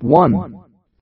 1.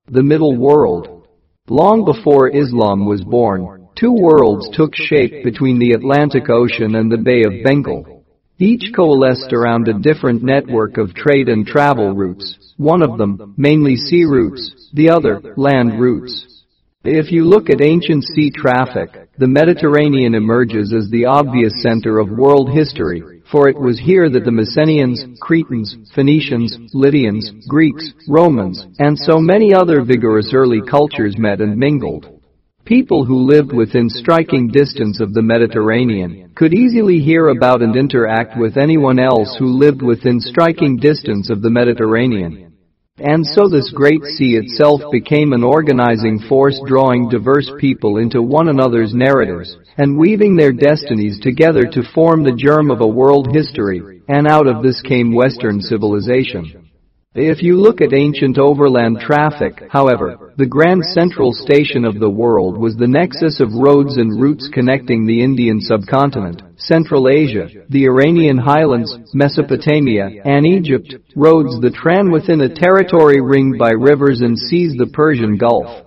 The Middle World. Long before Islam was born, two worlds took shape between the Atlantic Ocean and the Bay of Bengal. Each coalesced around a different network of trade and travel routes, one of them, mainly sea routes, the other, land routes. If you look at ancient sea traffic, the Mediterranean emerges as the obvious center of world history, for it was here that the Mycenaeans, Cretans, Phoenicians, Lydians, Greeks, Romans, and so many other vigorous early cultures met and mingled. People who lived within striking distance of the Mediterranean could easily hear about and interact with anyone else who lived within striking distance of the Mediterranean. And so this great sea itself became an organizing force drawing diverse people into one another's narratives and weaving their destinies together to form the germ of a world history, and out of this came Western civilization. If you look at ancient overland traffic, however, the grand central station of the world was the nexus of roads and routes connecting the Indian subcontinent, Central Asia, the Iranian highlands, Mesopotamia, and Egypt, roads that ran within a territory ringed by rivers and seas the Persian Gulf.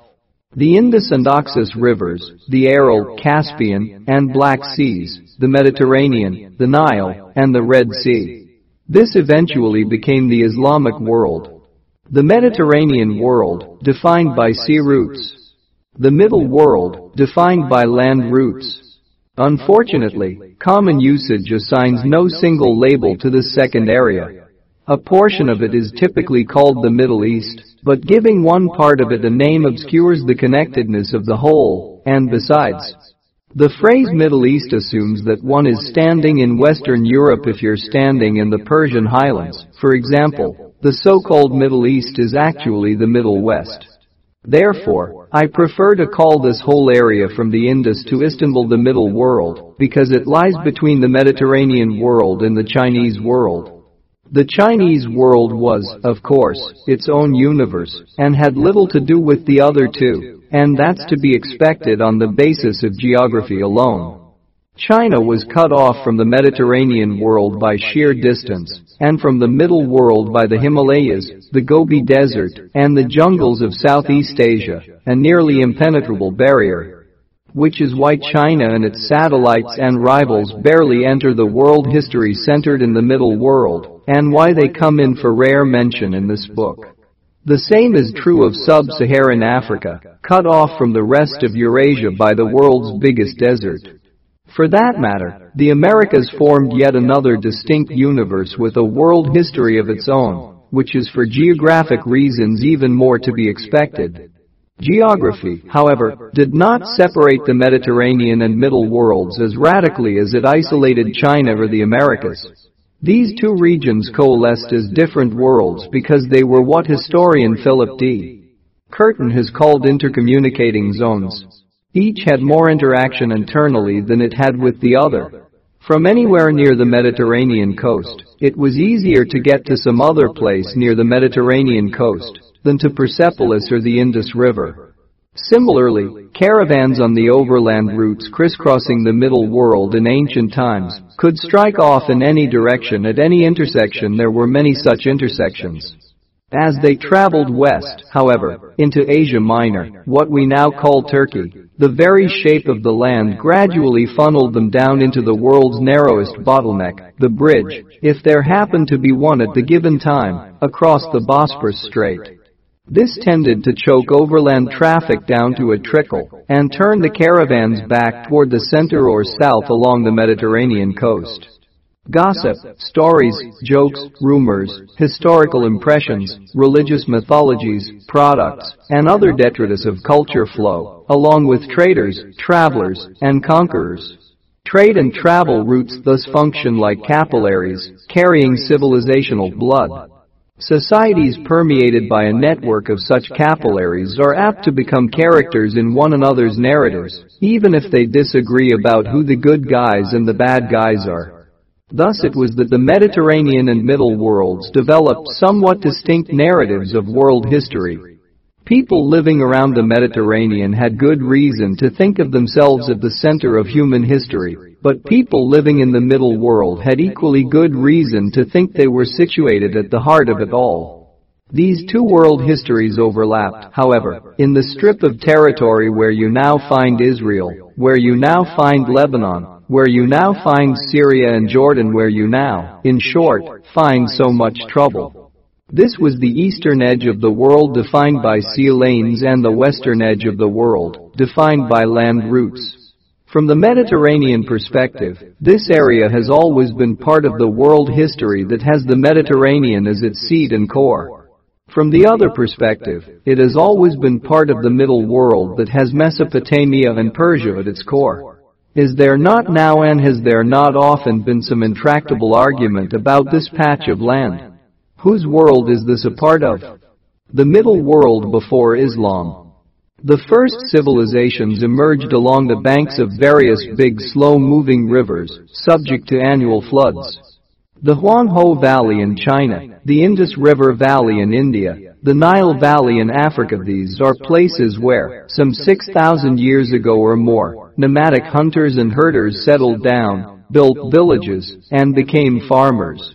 The Indus and Oxus rivers, the Aral, Caspian, and Black Seas, the Mediterranean, the Nile, and the Red Sea. This eventually became the Islamic world. The Mediterranean world, defined by sea routes. The Middle world, defined by land routes. Unfortunately, common usage assigns no single label to this second area. A portion of it is typically called the Middle East, but giving one part of it a name obscures the connectedness of the whole, and besides, the phrase Middle East assumes that one is standing in Western Europe if you're standing in the Persian highlands, for example. The so-called Middle East is actually the Middle West. Therefore, I prefer to call this whole area from the Indus to Istanbul the Middle World, because it lies between the Mediterranean world and the Chinese world. The Chinese world was, of course, its own universe, and had little to do with the other two and that's to be expected on the basis of geography alone. China was cut off from the Mediterranean world by sheer distance, and from the Middle World by the Himalayas, the Gobi Desert, and the jungles of Southeast Asia, a nearly impenetrable barrier. Which is why China and its satellites and rivals barely enter the world history centered in the Middle World, and why they come in for rare mention in this book. The same is true of sub-Saharan Africa, cut off from the rest of Eurasia by the world's biggest desert. For that matter, the Americas formed yet another distinct universe with a world history of its own, which is for geographic reasons even more to be expected. Geography, however, did not separate the Mediterranean and Middle worlds as radically as it isolated China or the Americas. These two regions coalesced as different worlds because they were what historian Philip D. Curtin has called intercommunicating zones. Each had more interaction internally than it had with the other. From anywhere near the Mediterranean coast, it was easier to get to some other place near the Mediterranean coast than to Persepolis or the Indus River. Similarly, caravans on the overland routes crisscrossing the Middle World in ancient times could strike off in any direction at any intersection there were many such intersections. As they traveled west, however, into Asia Minor, what we now call Turkey, the very shape of the land gradually funneled them down into the world's narrowest bottleneck, the bridge, if there happened to be one at the given time, across the Bosporus Strait. This tended to choke overland traffic down to a trickle and turn the caravans back toward the center or south along the Mediterranean coast. Gossip, stories, jokes, rumors, historical impressions, religious mythologies, products, and other detritus of culture flow, along with traders, travelers, and conquerors. Trade and travel routes thus function like capillaries, carrying civilizational blood. Societies permeated by a network of such capillaries are apt to become characters in one another's narratives, even if they disagree about who the good guys and the bad guys are. Thus it was that the Mediterranean and Middle worlds developed somewhat distinct narratives of world history, People living around the Mediterranean had good reason to think of themselves at the center of human history, but people living in the Middle World had equally good reason to think they were situated at the heart of it all. These two world histories overlapped, however, in the strip of territory where you now find Israel, where you now find Lebanon, where you now find Syria and Jordan where you now, in short, find so much trouble. This was the eastern edge of the world defined by sea lanes and the western edge of the world, defined by land routes. From the Mediterranean perspective, this area has always been part of the world history that has the Mediterranean as its seat and core. From the other perspective, it has always been part of the Middle World that has Mesopotamia and Persia at its core. Is there not now and has there not often been some intractable argument about this patch of land? Whose world is this a part of? The Middle World before Islam. The first civilizations emerged along the banks of various big slow-moving rivers, subject to annual floods. The Huanghe Valley in China, the Indus River Valley in India, the Nile Valley in Africa these are places where, some 6,000 years ago or more, nomadic hunters and herders settled down, built villages, and became farmers.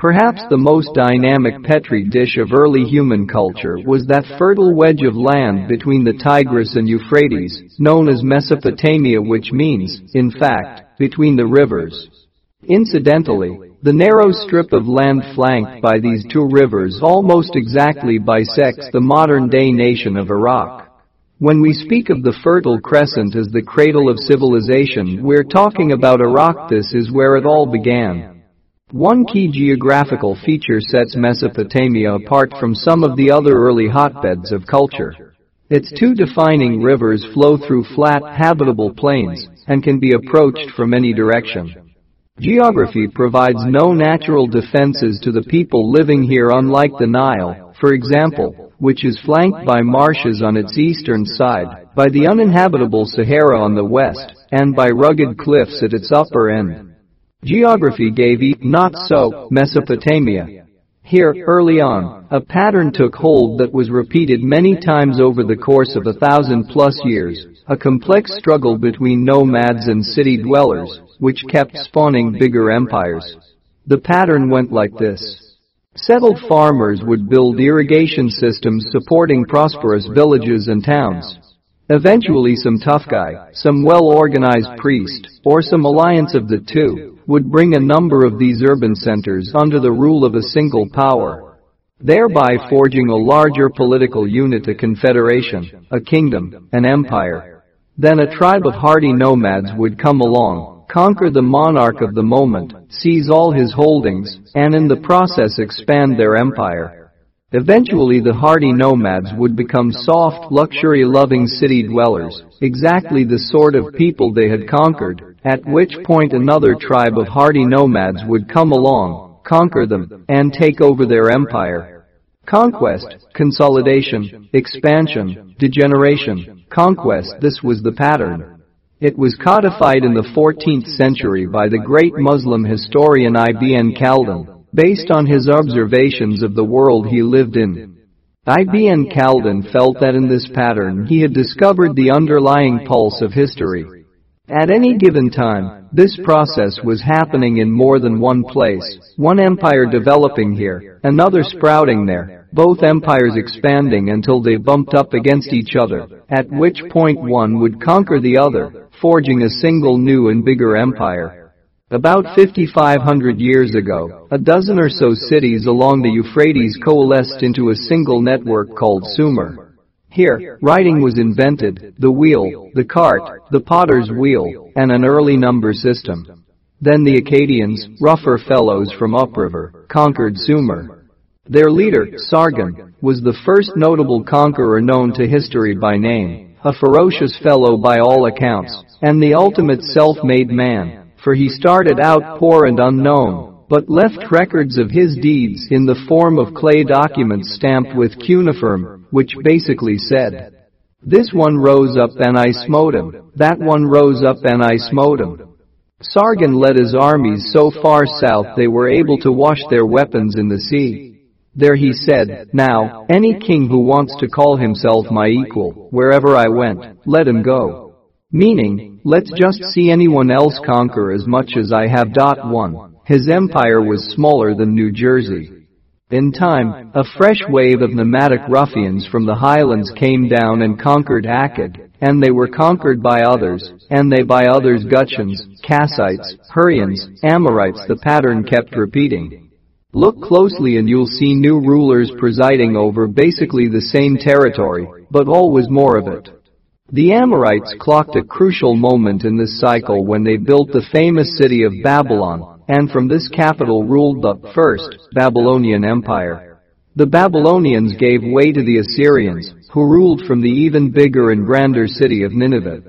Perhaps the most dynamic petri dish of early human culture was that fertile wedge of land between the Tigris and Euphrates, known as Mesopotamia which means, in fact, between the rivers. Incidentally, the narrow strip of land flanked by these two rivers almost exactly bisects the modern-day nation of Iraq. When we speak of the Fertile Crescent as the cradle of civilization, we're talking about Iraq. This is where it all began. One key geographical feature sets Mesopotamia apart from some of the other early hotbeds of culture. Its two defining rivers flow through flat, habitable plains and can be approached from any direction. Geography provides no natural defenses to the people living here unlike the Nile, for example, which is flanked by marshes on its eastern side, by the uninhabitable Sahara on the west, and by rugged cliffs at its upper end. Geography gave E, not so, Mesopotamia. Here, early on, a pattern took hold that was repeated many times over the course of a thousand plus years, a complex struggle between nomads and city dwellers, which kept spawning bigger empires. The pattern went like this. Settled farmers would build irrigation systems supporting prosperous villages and towns. Eventually some tough guy, some well-organized priest, or some alliance of the two, would bring a number of these urban centers under the rule of a single power, thereby forging a larger political unit a confederation, a kingdom, an empire. Then a tribe of hardy nomads would come along, conquer the monarch of the moment, seize all his holdings, and in the process expand their empire. Eventually the hardy nomads would become soft, luxury-loving city dwellers, exactly the sort of people they had conquered, at which point another tribe of hardy nomads would come along, conquer them, and take over their empire. Conquest, consolidation, expansion, degeneration, conquest this was the pattern. It was codified in the 14th century by the great Muslim historian Ibn Khaldun, based on his observations of the world he lived in. Ibn Khaldun felt that in this pattern he had discovered the underlying pulse of history. At any given time, this process was happening in more than one place, one empire developing here, another sprouting there, both empires expanding until they bumped up against each other, at which point one would conquer the other, forging a single new and bigger empire. About 5,500 years ago, a dozen or so cities along the Euphrates coalesced into a single network called Sumer. Here, writing was invented, the wheel, the cart, the potter's wheel, and an early number system. Then the Akkadians, rougher fellows from upriver, conquered Sumer. Their leader, Sargon, was the first notable conqueror known to history by name, a ferocious fellow by all accounts, and the ultimate self-made man, for he started out poor and unknown, but left records of his deeds in the form of clay documents stamped with cuneiform, which basically said, This one rose up and I smote him, that one rose up and I smote him. Sargon led his armies so far south they were able to wash their weapons in the sea. There he said, Now, any king who wants to call himself my equal, wherever I went, let him go. Meaning, let's just see anyone else conquer as much as I have. One. His empire was smaller than New Jersey. In time, a fresh wave of nomadic ruffians from the highlands came down and conquered Akkad, and they were conquered by others, and they by others Gutians, Kassites, Hurrians, Amorites the pattern kept repeating. Look closely and you'll see new rulers presiding over basically the same territory, but always more of it. The Amorites clocked a crucial moment in this cycle when they built the famous city of Babylon, and from this capital ruled the first Babylonian Empire. The Babylonians gave way to the Assyrians, who ruled from the even bigger and grander city of Nineveh.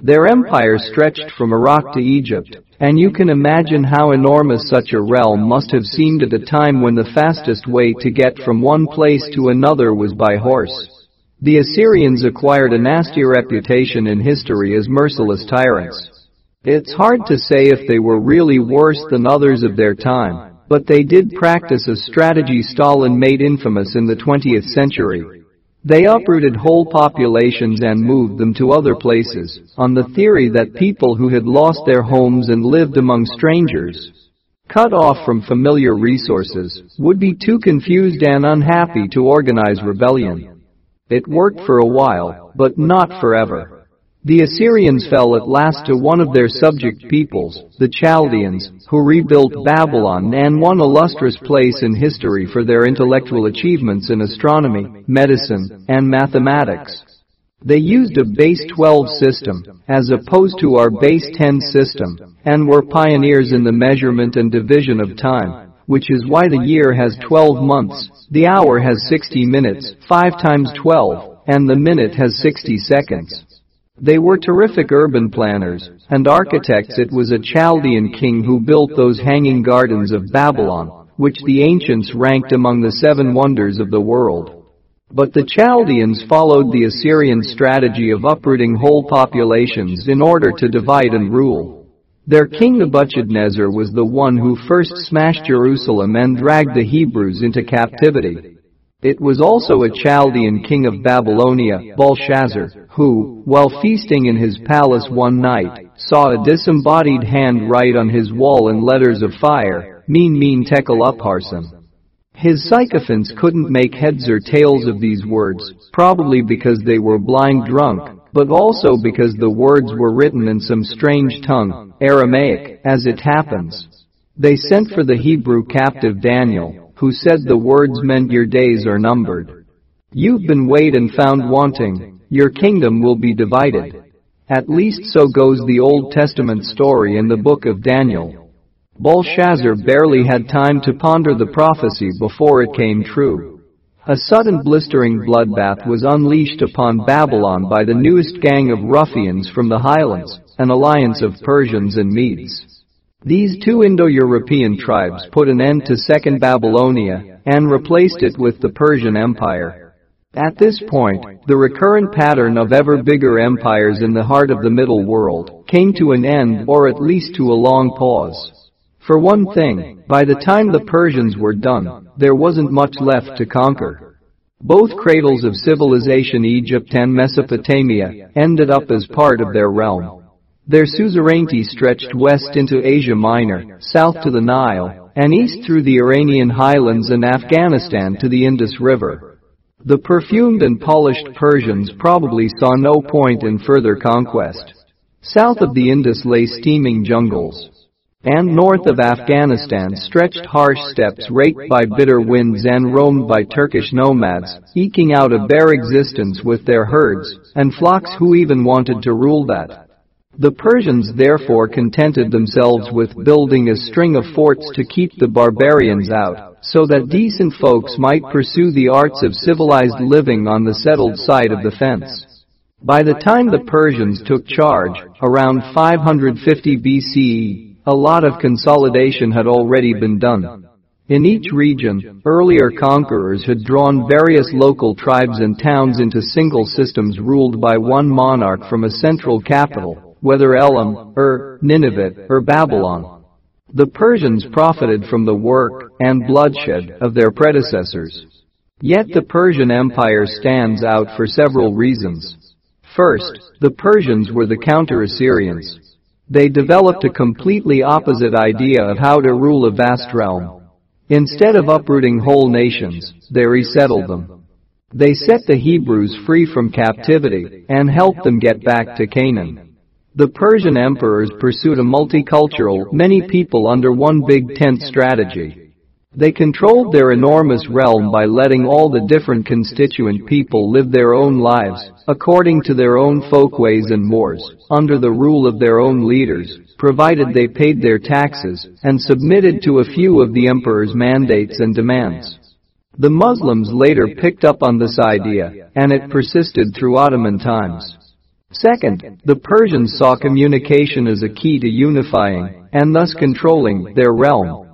Their empire stretched from Iraq to Egypt, and you can imagine how enormous such a realm must have seemed at a time when the fastest way to get from one place to another was by horse. The Assyrians acquired a nasty reputation in history as merciless tyrants. It's hard to say if they were really worse than others of their time, but they did practice a strategy Stalin made infamous in the 20th century, they uprooted whole populations and moved them to other places, on the theory that people who had lost their homes and lived among strangers, cut off from familiar resources, would be too confused and unhappy to organize rebellion. It worked for a while, but not forever. The Assyrians fell at last to one of their subject peoples, the Chaldeans, who rebuilt Babylon and won a lustrous place in history for their intellectual achievements in astronomy, medicine, and mathematics. They used a base 12 system, as opposed to our base 10 system, and were pioneers in the measurement and division of time, which is why the year has 12 months, the hour has 60 minutes, 5 times 12, and the minute has 60 seconds. They were terrific urban planners and architects. It was a Chaldean king who built those hanging gardens of Babylon, which the ancients ranked among the seven wonders of the world. But the Chaldeans followed the Assyrian strategy of uprooting whole populations in order to divide and rule. Their king Nebuchadnezzar was the one who first smashed Jerusalem and dragged the Hebrews into captivity. It was also a Chaldean king of Babylonia, Belshazzar, who, while feasting in his palace one night, saw a disembodied hand write on his wall in letters of fire, Mene Mene Tekel Upharsin. His sycophants couldn't make heads or tails of these words, probably because they were blind drunk, but also because the words were written in some strange tongue, Aramaic, as it happens. They sent for the Hebrew captive Daniel, who said the words meant your days are numbered. You've been weighed and found wanting, your kingdom will be divided. At least so goes the Old Testament story in the book of Daniel. Belshazzar barely had time to ponder the prophecy before it came true. A sudden blistering bloodbath was unleashed upon Babylon by the newest gang of ruffians from the highlands, an alliance of Persians and Medes. These two Indo-European tribes put an end to Second Babylonia and replaced it with the Persian Empire. At this point, the recurrent pattern of ever bigger empires in the heart of the Middle World came to an end or at least to a long pause. For one thing, by the time the Persians were done, there wasn't much left to conquer. Both cradles of civilization Egypt and Mesopotamia ended up as part of their realm. Their suzerainty stretched west into Asia Minor, south to the Nile, and east through the Iranian highlands and Afghanistan to the Indus River. The perfumed and polished Persians probably saw no point in further conquest. South of the Indus lay steaming jungles. And north of Afghanistan stretched harsh steppes raked by bitter winds and roamed by Turkish nomads, eking out a bare existence with their herds and flocks who even wanted to rule that. The Persians therefore contented themselves with building a string of forts to keep the barbarians out, so that decent folks might pursue the arts of civilized living on the settled side of the fence. By the time the Persians took charge, around 550 BCE, a lot of consolidation had already been done. In each region, earlier conquerors had drawn various local tribes and towns into single systems ruled by one monarch from a central capital, whether Elam, Ur, Nineveh, or Babylon. The Persians profited from the work and bloodshed of their predecessors. Yet the Persian Empire stands out for several reasons. First, the Persians were the counter-Assyrians. They developed a completely opposite idea of how to rule a vast realm. Instead of uprooting whole nations, they resettled them. They set the Hebrews free from captivity and helped them get back to Canaan. The Persian emperors pursued a multicultural, many people under one big tent strategy. They controlled their enormous realm by letting all the different constituent people live their own lives, according to their own folkways and mores, under the rule of their own leaders, provided they paid their taxes and submitted to a few of the emperor's mandates and demands. The Muslims later picked up on this idea, and it persisted through Ottoman times. Second, the Persians saw communication as a key to unifying, and thus controlling, their realm.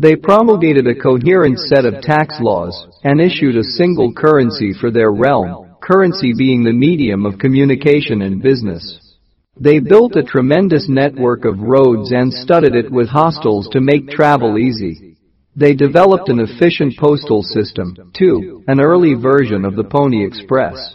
They promulgated a coherent set of tax laws and issued a single currency for their realm, currency being the medium of communication and business. They built a tremendous network of roads and studded it with hostels to make travel easy. They developed an efficient postal system, too, an early version of the Pony Express.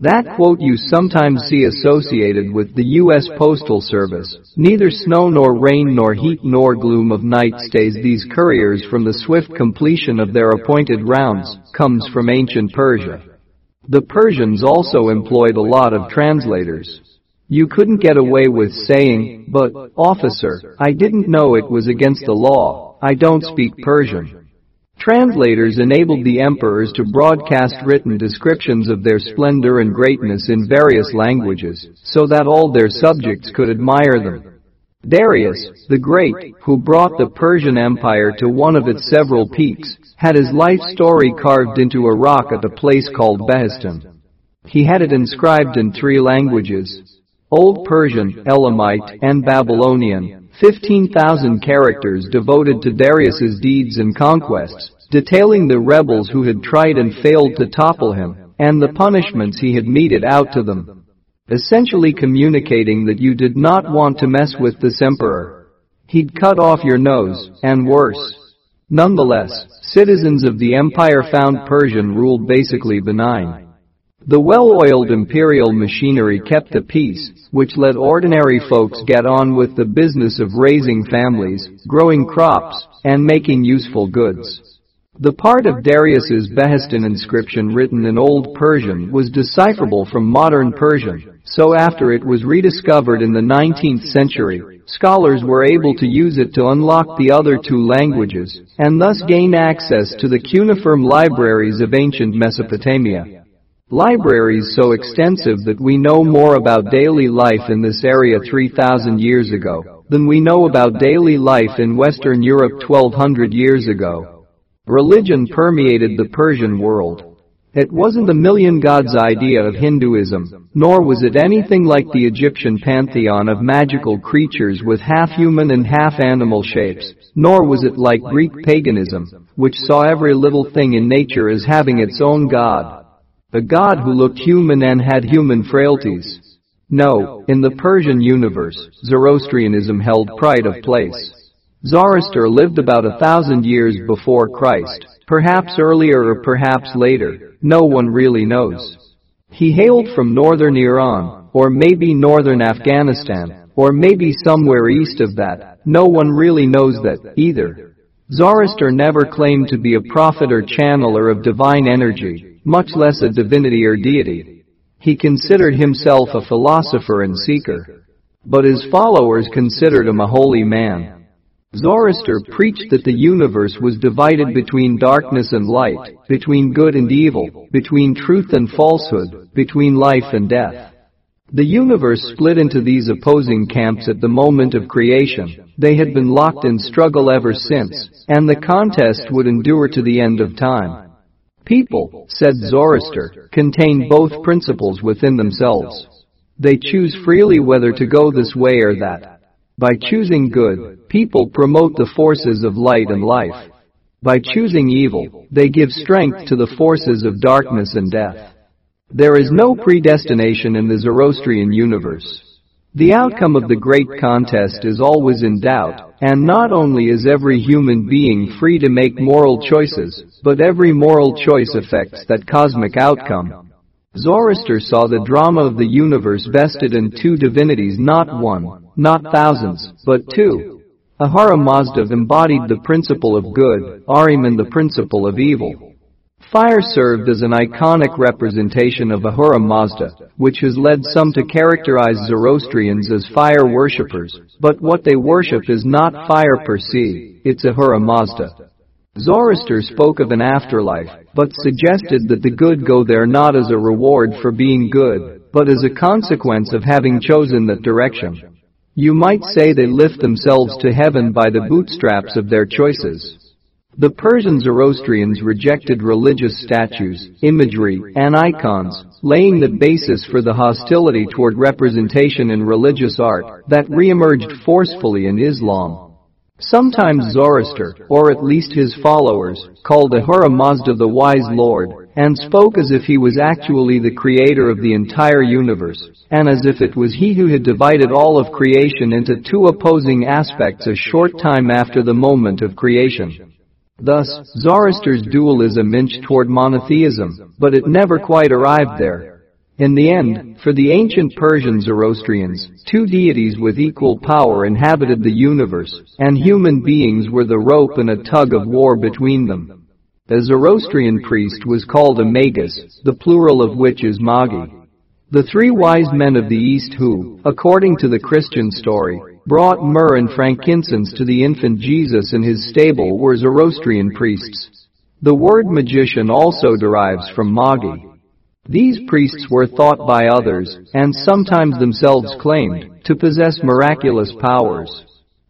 That quote you sometimes see associated with the U.S. Postal Service. Neither snow nor rain nor heat nor gloom of night stays these couriers from the swift completion of their appointed rounds, comes from ancient Persia. The Persians also employed a lot of translators. You couldn't get away with saying, but, officer, I didn't know it was against the law, I don't speak Persian. Translators enabled the emperors to broadcast written descriptions of their splendor and greatness in various languages, so that all their subjects could admire them. Darius, the Great, who brought the Persian Empire to one of its several peaks, had his life story carved into a rock at a place called Behistun. He had it inscribed in three languages, Old Persian, Elamite, and Babylonian, 15,000 characters devoted to Darius's deeds and conquests, detailing the rebels who had tried and failed to topple him, and the punishments he had meted out to them. Essentially communicating that you did not want to mess with this emperor. He'd cut off your nose, and worse. Nonetheless, citizens of the empire found Persian rule basically benign. The well-oiled imperial machinery kept the peace, which let ordinary folks get on with the business of raising families, growing crops, and making useful goods. The part of Darius's Behistun inscription written in Old Persian was decipherable from modern Persian, so after it was rediscovered in the 19th century, scholars were able to use it to unlock the other two languages, and thus gain access to the cuneiform libraries of ancient Mesopotamia. Libraries so extensive that we know more about daily life in this area 3,000 years ago than we know about daily life in Western Europe 1200 years ago. Religion permeated the Persian world. It wasn't the million gods idea of Hinduism, nor was it anything like the Egyptian pantheon of magical creatures with half human and half animal shapes, nor was it like Greek paganism, which saw every little thing in nature as having its own god. A god who looked human and had human frailties. No, in the Persian universe, Zoroastrianism held pride of place. Zoroaster lived about a thousand years before Christ, perhaps earlier or perhaps later, no one really knows. He hailed from northern Iran, or maybe northern Afghanistan, or maybe somewhere east of that, no one really knows that, either. Zoroaster never claimed to be a prophet or channeler of divine energy, much less a divinity or deity. He considered himself a philosopher and seeker. But his followers considered him a holy man. Zoroaster preached that the universe was divided between darkness and light, between good and evil, between truth and falsehood, between life and death. The universe split into these opposing camps at the moment of creation. They had been locked in struggle ever since, and the contest would endure to the end of time. People, said Zoroaster, contain both principles within themselves. They choose freely whether to go this way or that. By choosing good, people promote the forces of light and life. By choosing evil, they give strength to the forces of darkness and death. There is no predestination in the Zoroastrian universe. The outcome of the great contest is always in doubt, and not only is every human being free to make moral choices, but every moral choice affects that cosmic outcome. Zoroaster saw the drama of the universe vested in two divinities not one, not thousands, but two. Ahura Mazda embodied the principle of good, Ahriman the principle of evil. Fire served as an iconic representation of Ahura Mazda, which has led some to characterize Zoroastrians as fire worshippers, but what they worship is not fire per se, it's Ahura Mazda. Zoroaster spoke of an afterlife, but suggested that the good go there not as a reward for being good, but as a consequence of having chosen that direction. You might say they lift themselves to heaven by the bootstraps of their choices. The Persian Zoroastrians rejected religious statues, imagery, and icons, laying the basis for the hostility toward representation in religious art that re-emerged forcefully in Islam. Sometimes Zoroaster, or at least his followers, called Ahura Mazda the wise Lord, and spoke as if he was actually the creator of the entire universe, and as if it was he who had divided all of creation into two opposing aspects a short time after the moment of creation. Thus, Zoroaster's dualism inched toward monotheism, but it never quite arrived there. In the end, for the ancient Persian Zoroastrians, two deities with equal power inhabited the universe, and human beings were the rope and a tug of war between them. A Zoroastrian priest was called a magus, the plural of which is magi. The three wise men of the East who, according to the Christian story, brought myrrh and frankincense to the infant Jesus in his stable were Zoroastrian priests. The word magician also derives from magi. These priests were thought by others, and sometimes themselves claimed, to possess miraculous powers.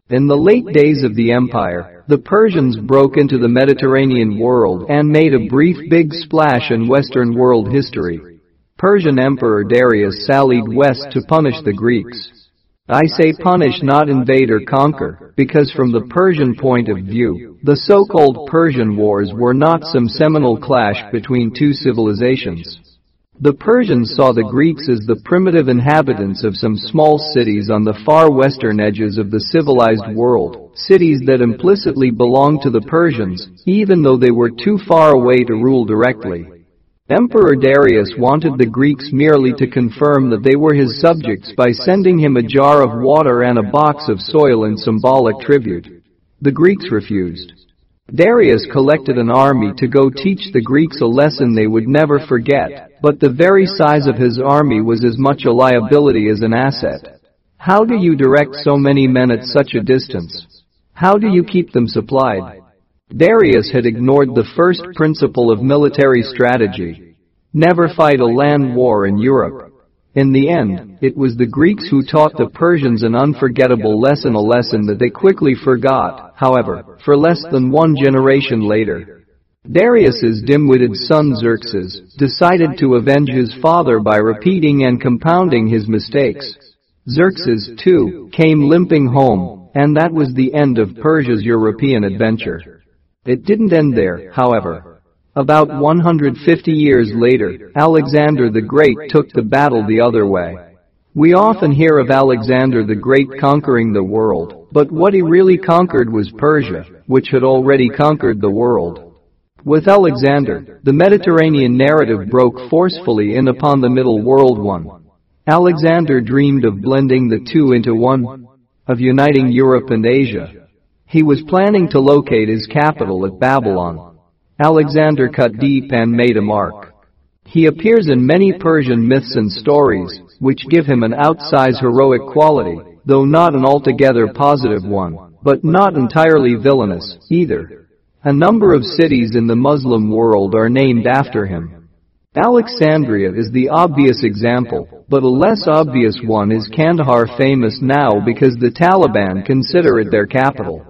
In the late days of the empire, the Persians broke into the Mediterranean world and made a brief big splash in Western world history. Persian Emperor Darius sallied west to punish the Greeks. I say punish not invade or conquer, because from the Persian point of view, the so-called Persian Wars were not some seminal clash between two civilizations. The Persians saw the Greeks as the primitive inhabitants of some small cities on the far western edges of the civilized world, cities that implicitly belonged to the Persians, even though they were too far away to rule directly. Emperor Darius wanted the Greeks merely to confirm that they were his subjects by sending him a jar of water and a box of soil in symbolic tribute. The Greeks refused. Darius collected an army to go teach the Greeks a lesson they would never forget, but the very size of his army was as much a liability as an asset. How do you direct so many men at such a distance? How do you keep them supplied? Darius had ignored the first principle of military strategy. Never fight a land war in Europe. In the end, it was the Greeks who taught the Persians an unforgettable lesson a lesson that they quickly forgot, however, for less than one generation later. Darius's dim-witted son Xerxes decided to avenge his father by repeating and compounding his mistakes. Xerxes, too, came limping home, and that was the end of Persia's European adventure. It didn't end there, however. About 150 years later, Alexander the Great took the battle the other way. We often hear of Alexander the Great conquering the world, but what he really conquered was Persia, which had already conquered the world. With Alexander, the Mediterranean narrative broke forcefully in upon the Middle World one. Alexander dreamed of blending the two into one, of uniting Europe and Asia. He was planning to locate his capital at Babylon. Alexander cut deep and made a mark. He appears in many Persian myths and stories, which give him an outsized heroic quality, though not an altogether positive one, but not entirely villainous, either. A number of cities in the Muslim world are named after him. Alexandria is the obvious example, but a less obvious one is Kandahar famous now because the Taliban consider it their capital.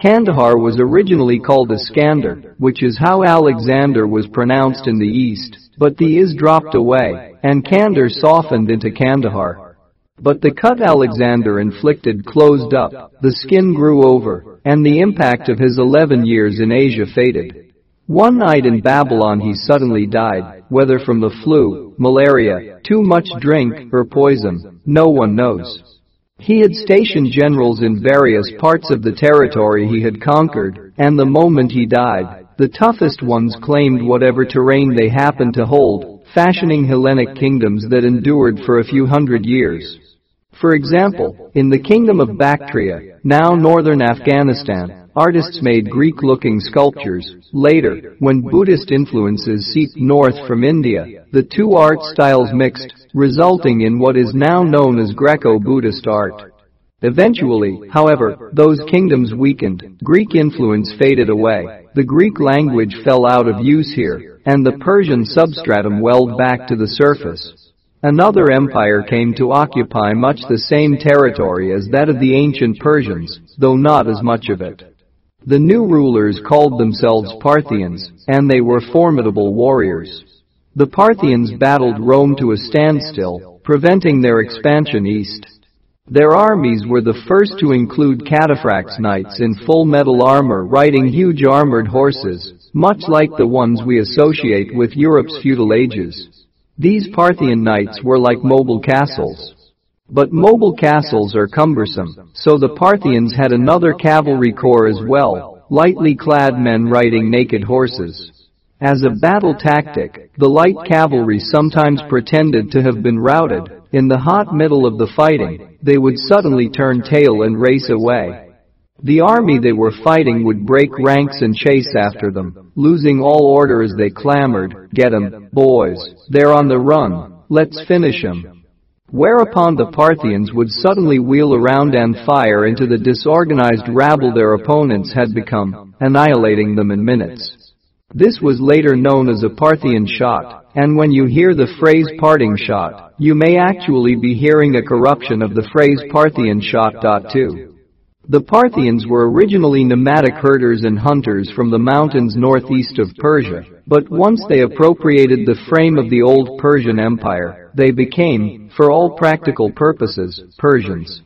Kandahar was originally called Iskander, which is how Alexander was pronounced in the East, but the is dropped away, and Kandar softened into Kandahar. But the cut Alexander inflicted closed up, the skin grew over, and the impact of his 11 years in Asia faded. One night in Babylon he suddenly died, whether from the flu, malaria, too much drink, or poison, no one knows. He had stationed generals in various parts of the territory he had conquered, and the moment he died, the toughest ones claimed whatever terrain they happened to hold, fashioning Hellenic kingdoms that endured for a few hundred years. For example, in the kingdom of Bactria, now northern Afghanistan, artists made Greek-looking sculptures. Later, when Buddhist influences seeped north from India, the two art styles mixed, resulting in what is now known as Greco-Buddhist art. Eventually, however, those kingdoms weakened, Greek influence faded away, the Greek language fell out of use here, and the Persian substratum welled back to the surface. Another empire came to occupy much the same territory as that of the ancient Persians, though not as much of it. The new rulers called themselves Parthians, and they were formidable warriors. The Parthians battled Rome to a standstill, preventing their expansion east. Their armies were the first to include cataphracts knights in full metal armor riding huge armored horses, much like the ones we associate with Europe's feudal ages. These Parthian knights were like mobile castles. But mobile castles are cumbersome, so the Parthians had another cavalry corps as well, lightly clad men riding naked horses. As a battle tactic, the light cavalry sometimes pretended to have been routed, in the hot middle of the fighting, they would suddenly turn tail and race away. The army they were fighting would break ranks and chase after them, losing all order as they clamored, get 'em, boys, they're on the run, let's finish 'em. Whereupon the Parthians would suddenly wheel around and fire into the disorganized rabble their opponents had become, annihilating them in minutes. This was later known as a Parthian shot, and when you hear the phrase parting shot, you may actually be hearing a corruption of the phrase Parthian shot. Too. The Parthians were originally nomadic herders and hunters from the mountains northeast of Persia, but once they appropriated the frame of the old Persian Empire, they became, for all practical purposes, Persians.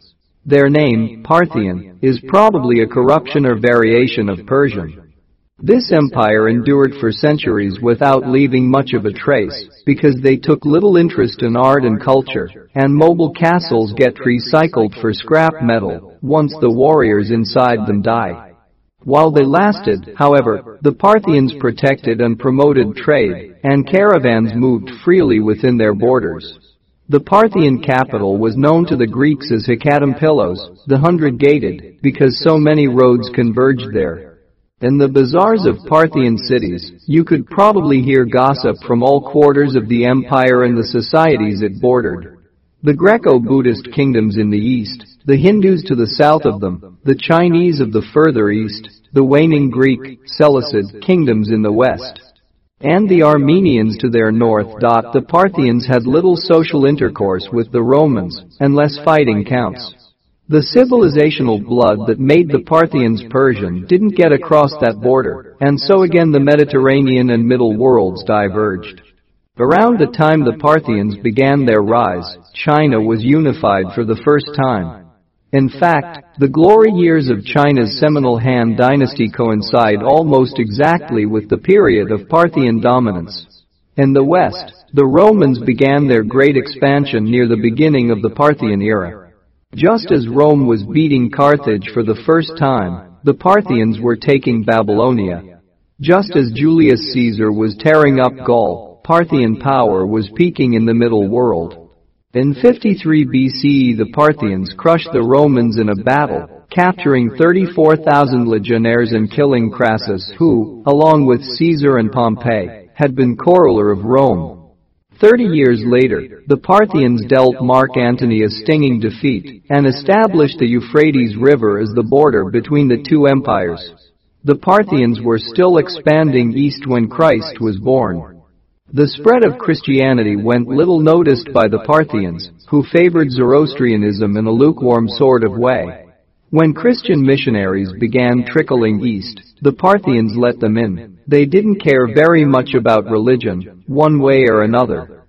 Their name, Parthian, is probably a corruption or variation of Persian. This empire endured for centuries without leaving much of a trace, because they took little interest in art and culture, and mobile castles get recycled for scrap metal once the warriors inside them die. While they lasted, however, the Parthians protected and promoted trade, and caravans moved freely within their borders. The Parthian capital was known to the Greeks as Hekatompylos, the hundred-gated, because so many roads converged there. In the bazaars of Parthian cities, you could probably hear gossip from all quarters of the empire and the societies it bordered. The Greco-Buddhist kingdoms in the east, the Hindus to the south of them, the Chinese of the further east, the waning Greek, Seleucid kingdoms in the west, and the Armenians to their north. The Parthians had little social intercourse with the Romans, unless fighting counts. The civilizational blood that made the Parthians Persian didn't get across that border, and so again the Mediterranean and Middle worlds diverged. Around the time the Parthians began their rise, China was unified for the first time. In fact, the glory years of China's seminal Han dynasty coincide almost exactly with the period of Parthian dominance. In the West, the Romans began their great expansion near the beginning of the Parthian era. Just as Rome was beating Carthage for the first time, the Parthians were taking Babylonia. Just as Julius Caesar was tearing up Gaul, Parthian power was peaking in the Middle World. In 53 BCE the Parthians crushed the Romans in a battle, capturing 34,000 legionnaires and killing Crassus who, along with Caesar and Pompey, had been coroner of Rome. Thirty years later, the Parthians dealt Mark Antony a stinging defeat and established the Euphrates River as the border between the two empires. The Parthians were still expanding east when Christ was born. The spread of Christianity went little noticed by the Parthians, who favored Zoroastrianism in a lukewarm sort of way. When Christian missionaries began trickling east, the Parthians let them in. They didn't care very much about religion, one way or another.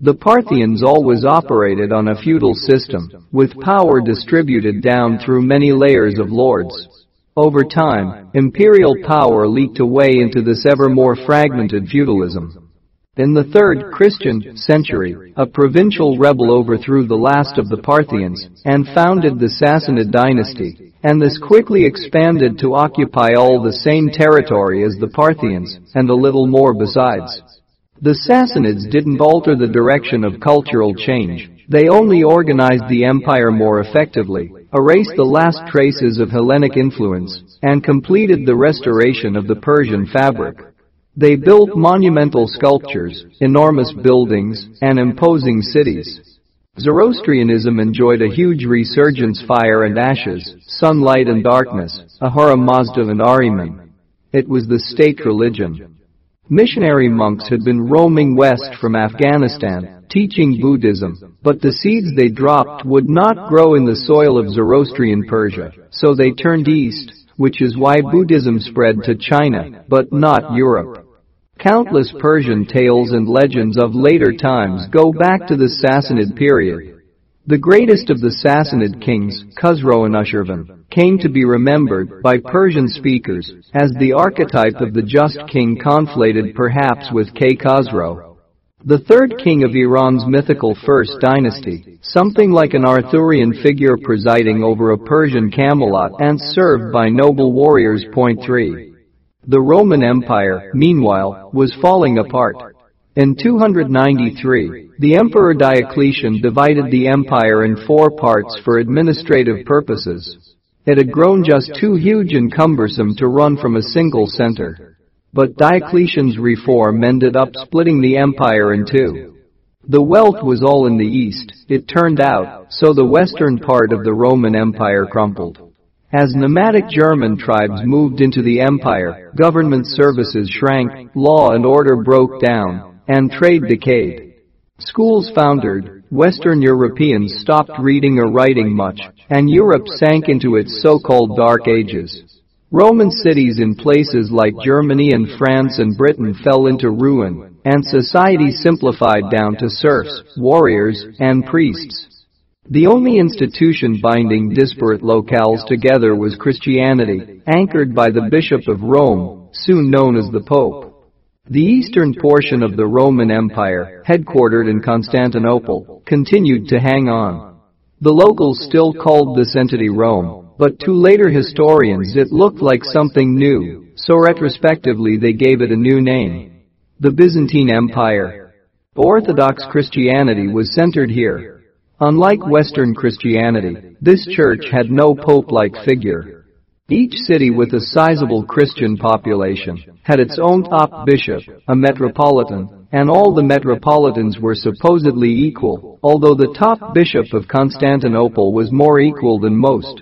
The Parthians always operated on a feudal system, with power distributed down through many layers of lords. Over time, imperial power leaked away into this ever more fragmented feudalism. In the 3rd Christian century, a provincial rebel overthrew the last of the Parthians and founded the Sassanid dynasty, and this quickly expanded to occupy all the same territory as the Parthians, and a little more besides. The Sassanids didn't alter the direction of cultural change, They only organized the empire more effectively, erased the last traces of Hellenic influence, and completed the restoration of the Persian fabric. They built monumental sculptures, enormous buildings, and imposing cities. Zoroastrianism enjoyed a huge resurgence fire and ashes, sunlight and darkness, Ahura Mazda and Ahriman. It was the state religion. Missionary monks had been roaming west from Afghanistan, teaching Buddhism, but the seeds they dropped would not grow in the soil of Zoroastrian Persia, so they turned east, which is why Buddhism spread to China, but not Europe. Countless Persian tales and legends of later times go back to the Sassanid period. The greatest of the Sassanid kings, Khusro and Anushirvan, came to be remembered by Persian speakers as the archetype of the just king conflated perhaps with Kay Khosrow. The third king of Iran's mythical first dynasty, something like an Arthurian figure presiding over a Persian Camelot and served by noble warriors. Point 3. The Roman Empire, meanwhile, was falling apart. In 293, the Emperor Diocletian divided the empire in four parts for administrative purposes. It had grown just too huge and cumbersome to run from a single center. But Diocletian's reform ended up splitting the empire in two. The wealth was all in the east, it turned out, so the western part of the Roman Empire crumpled. As nomadic German tribes moved into the empire, government services shrank, law and order broke down, and trade decayed. Schools foundered, Western Europeans stopped reading or writing much, and Europe sank into its so-called Dark Ages. Roman cities in places like Germany and France and Britain fell into ruin, and society simplified down to serfs, warriors, and priests. The only institution binding disparate locales together was Christianity, anchored by the Bishop of Rome, soon known as the Pope. The eastern portion of the Roman Empire, headquartered in Constantinople, continued to hang on. The locals still called this entity Rome, but to later historians it looked like something new, so retrospectively they gave it a new name. The Byzantine Empire. Orthodox Christianity was centered here, Unlike Western Christianity, this church had no pope-like figure. Each city with a sizable Christian population had its own top bishop, a metropolitan, and all the metropolitans were supposedly equal, although the top bishop of Constantinople was more equal than most.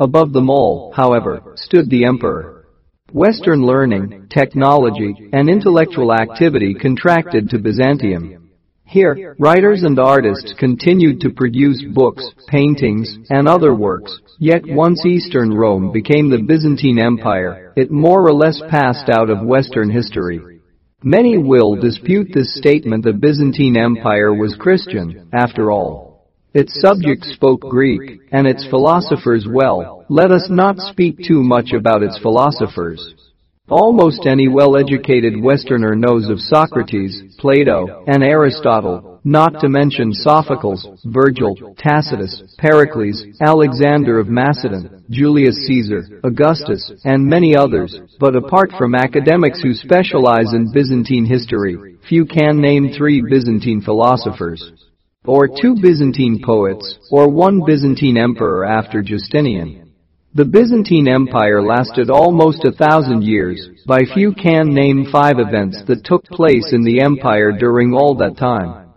Above them all, however, stood the emperor. Western learning, technology, and intellectual activity contracted to Byzantium. Here, writers and artists continued to produce books, paintings, and other works, yet once Eastern Rome became the Byzantine Empire, it more or less passed out of Western history. Many will dispute this statement the Byzantine Empire was Christian, after all. Its subjects spoke Greek, and its philosophers well, let us not speak too much about its philosophers. Almost any well-educated Westerner knows of Socrates, Plato, and Aristotle, not to mention Sophocles, Virgil, Tacitus, Pericles, Alexander of Macedon, Julius Caesar, Augustus, and many others, but apart from academics who specialize in Byzantine history, few can name three Byzantine philosophers, or two Byzantine poets, or one Byzantine emperor after Justinian. The Byzantine Empire lasted almost a thousand years, by few can name five events that took place in the empire during all that time.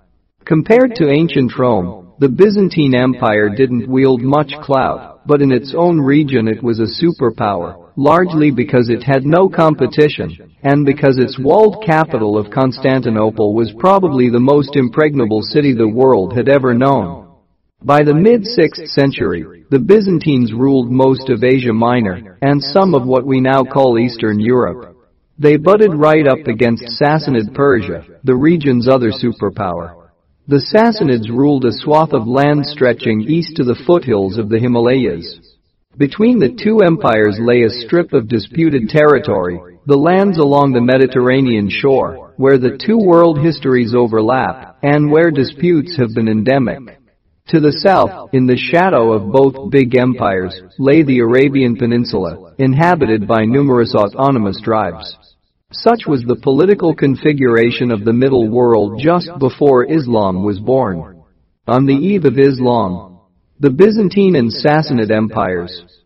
Compared to ancient Rome, the Byzantine Empire didn't wield much clout, but in its own region it was a superpower, largely because it had no competition, and because its walled capital of Constantinople was probably the most impregnable city the world had ever known. By the mid-6th century, the Byzantines ruled most of Asia Minor and some of what we now call Eastern Europe. They butted right up against Sassanid Persia, the region's other superpower. The Sassanids ruled a swath of land stretching east to the foothills of the Himalayas. Between the two empires lay a strip of disputed territory, the lands along the Mediterranean shore, where the two world histories overlap, and where disputes have been endemic. To the south, in the shadow of both big empires, lay the Arabian Peninsula, inhabited by numerous autonomous tribes. Such was the political configuration of the Middle World just before Islam was born. On the eve of Islam, the Byzantine and Sassanid empires